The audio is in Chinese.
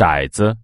骰子。